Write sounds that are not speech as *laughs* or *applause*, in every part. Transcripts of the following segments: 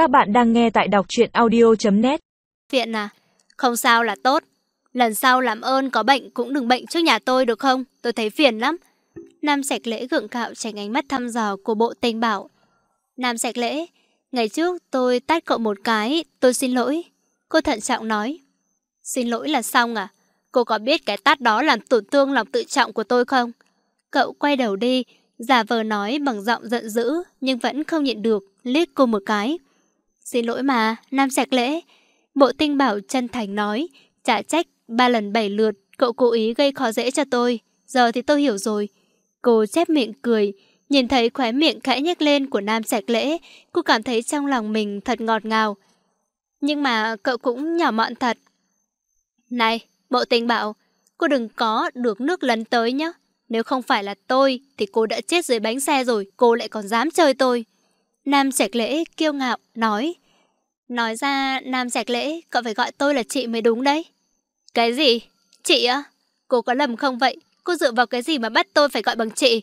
Các bạn đang nghe tại đọc truyện audio.net Viện à? Không sao là tốt. Lần sau làm ơn có bệnh cũng đừng bệnh trước nhà tôi được không? Tôi thấy phiền lắm. Nam sạch lễ gượng cạo tránh ánh mắt thăm dò của bộ tinh bảo. Nam sạch lễ, ngày trước tôi tát cậu một cái, tôi xin lỗi. Cô thận trọng nói. Xin lỗi là xong à? Cô có biết cái tát đó làm tổn thương lòng tự trọng của tôi không? Cậu quay đầu đi, giả vờ nói bằng giọng giận dữ, nhưng vẫn không nhịn được, liếc cô một cái. Xin lỗi mà, Nam sạch lễ. Bộ tinh bảo chân thành nói, trả trách ba lần bảy lượt, cậu cố ý gây khó dễ cho tôi. Giờ thì tôi hiểu rồi. Cô chép miệng cười, nhìn thấy khóe miệng khẽ nhếch lên của Nam sạch lễ, cô cảm thấy trong lòng mình thật ngọt ngào. Nhưng mà cậu cũng nhỏ mọn thật. Này, bộ tinh bảo, cô đừng có được nước lấn tới nhé. Nếu không phải là tôi thì cô đã chết dưới bánh xe rồi, cô lại còn dám chơi tôi. Nam Trạch Lễ kiêu ngạo nói. Nói ra Nam Trạch Lễ, cậu phải gọi tôi là chị mới đúng đấy. Cái gì? Chị á? Cô có lầm không vậy? Cô dựa vào cái gì mà bắt tôi phải gọi bằng chị?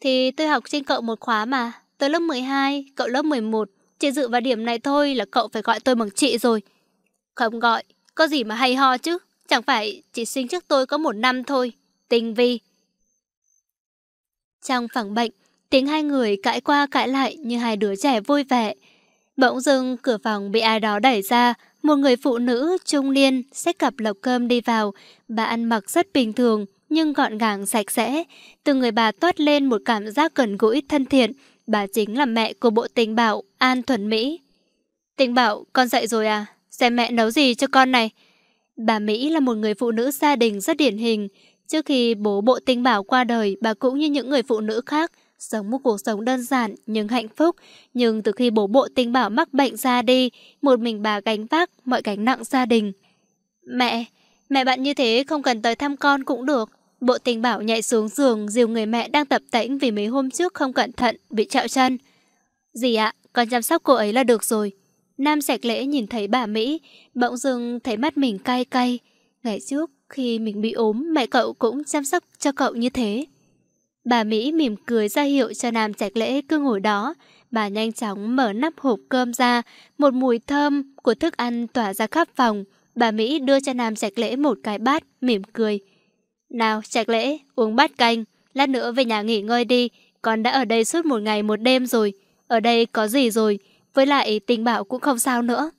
Thì tôi học trên cậu một khóa mà. Tôi lớp 12, cậu lớp 11. Chỉ dựa vào điểm này thôi là cậu phải gọi tôi bằng chị rồi. Không gọi, có gì mà hay ho chứ. Chẳng phải chỉ sinh trước tôi có một năm thôi. tình vi. Trong phòng bệnh, tiếng hai người cãi qua cãi lại như hai đứa trẻ vui vẻ. Bỗng dưng cửa phòng bị ai đó đẩy ra, một người phụ nữ trung niên xách cặp lộc cơm đi vào. Bà ăn mặc rất bình thường, nhưng gọn gàng sạch sẽ. Từ người bà toát lên một cảm giác gần gũi thân thiện. Bà chính là mẹ của bộ tình bảo An Thuần Mỹ. Tình bảo, con dậy rồi à? Xem mẹ nấu gì cho con này? Bà Mỹ là một người phụ nữ gia đình rất điển hình. Trước khi bố bộ tinh bảo qua đời, bà cũng như những người phụ nữ khác, sống một cuộc sống đơn giản nhưng hạnh phúc. Nhưng từ khi bố bộ tinh bảo mắc bệnh ra đi, một mình bà gánh vác mọi gánh nặng gia đình. Mẹ, mẹ bạn như thế không cần tới thăm con cũng được. Bộ tình bảo nhảy xuống giường dìu người mẹ đang tập tĩnh vì mấy hôm trước không cẩn thận, bị trạo chân. Dì ạ, con chăm sóc cô ấy là được rồi. Nam sạch lễ nhìn thấy bà Mỹ, bỗng dưng thấy mắt mình cay cay. Ngày trước, khi mình bị ốm, mẹ cậu cũng chăm sóc cho cậu như thế. Bà Mỹ mỉm cười ra hiệu cho Nam Trạch Lễ cứ ngồi đó. Bà nhanh chóng mở nắp hộp cơm ra, một mùi thơm của thức ăn tỏa ra khắp phòng. Bà Mỹ đưa cho Nam Trạch Lễ một cái bát, mỉm cười. Nào, Trạch Lễ, uống bát canh, lát nữa về nhà nghỉ ngơi đi, con đã ở đây suốt một ngày một đêm rồi. Ở đây có gì rồi, với lại tình bảo cũng không sao nữa.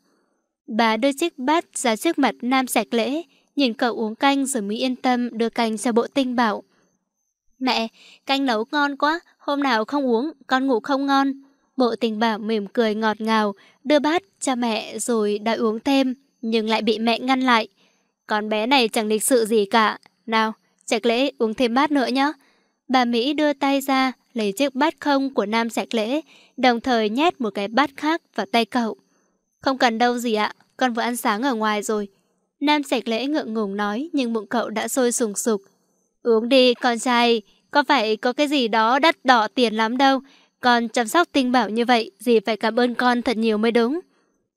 Bà đưa chiếc bát ra trước mặt Nam Trạch Lễ, nhìn cậu uống canh rồi mới yên tâm đưa canh cho bộ tinh bảo. Mẹ, canh nấu ngon quá, hôm nào không uống, con ngủ không ngon. Bộ tình bảo mỉm cười ngọt ngào, đưa bát cho mẹ rồi đòi uống thêm, nhưng lại bị mẹ ngăn lại. Con bé này chẳng lịch sự gì cả. Nào, sạch Lễ uống thêm bát nữa nhé. Bà Mỹ đưa tay ra, lấy chiếc bát không của Nam sạch Lễ, đồng thời nhét một cái bát khác vào tay cậu. Không cần đâu gì ạ, con vừa ăn sáng ở ngoài rồi. Nam sạch Lễ ngượng ngùng nói nhưng bụng cậu đã sôi sùng sục. Uống đi con trai, có phải có cái gì đó đắt đỏ tiền lắm đâu. Con chăm sóc tinh bảo như vậy, dì phải cảm ơn con thật nhiều mới đúng.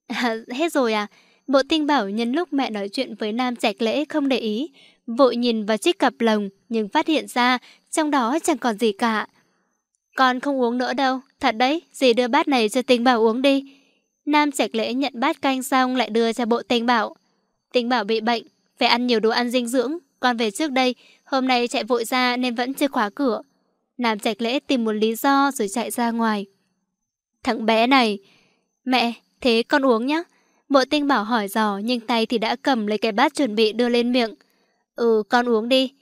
À, *laughs* hết rồi à? Bộ tinh bảo nhân lúc mẹ nói chuyện với Nam Trạch Lễ không để ý, vội nhìn vào chiếc cặp lồng nhưng phát hiện ra trong đó chẳng còn gì cả. Con không uống nữa đâu, thật đấy, dì đưa bát này cho tinh bảo uống đi. Nam Trạch Lễ nhận bát canh xong lại đưa cho bộ tinh bảo. Tinh bảo bị bệnh, phải ăn nhiều đồ ăn dinh dưỡng, con về trước đây, hôm nay chạy vội ra nên vẫn chưa khóa cửa. Nam Trạch Lễ tìm một lý do rồi chạy ra ngoài. Thằng bé này, mẹ, thế con uống nhá. Bộ tinh bảo hỏi dò nhưng tay thì đã cầm lấy cái bát chuẩn bị đưa lên miệng. Ừ, con uống đi.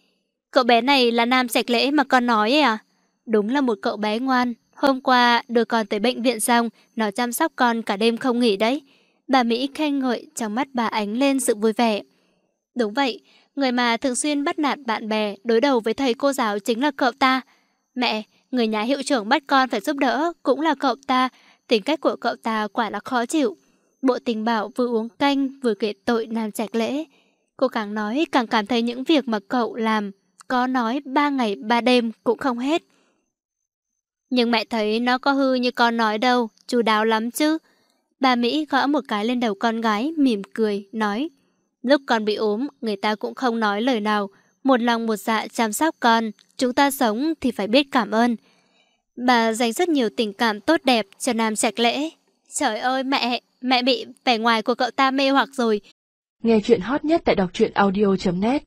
Cậu bé này là Nam Trạch Lễ mà con nói ấy à? Đúng là một cậu bé ngoan. Hôm qua đưa con tới bệnh viện xong, nó chăm sóc con cả đêm không nghỉ đấy. Bà Mỹ khen ngợi trong mắt bà ánh lên sự vui vẻ. Đúng vậy, người mà thường xuyên bắt nạt bạn bè, đối đầu với thầy cô giáo chính là cậu ta. Mẹ, người nhà hiệu trưởng bắt con phải giúp đỡ, cũng là cậu ta. Tính cách của cậu ta quả là khó chịu. Bộ tình bảo vừa uống canh vừa kể tội làm Trạch Lễ. Cô càng nói càng cảm thấy những việc mà cậu làm có nói ba ngày ba đêm cũng không hết. Nhưng mẹ thấy nó có hư như con nói đâu, chú đáo lắm chứ. Bà Mỹ gõ một cái lên đầu con gái, mỉm cười, nói. Lúc con bị ốm, người ta cũng không nói lời nào. Một lòng một dạ chăm sóc con, chúng ta sống thì phải biết cảm ơn. Bà dành rất nhiều tình cảm tốt đẹp cho Nam Trạch Lễ. Trời ơi mẹ, mẹ bị vẻ ngoài của cậu ta mê hoặc rồi. Nghe chuyện hot nhất tại đọc truyện audio.net